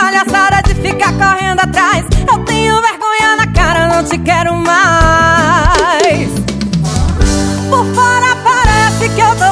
palhaçada de ficar correndo atrás. Eu tenho vergonha na cara, não te quero mais. Por fora parece que eu tô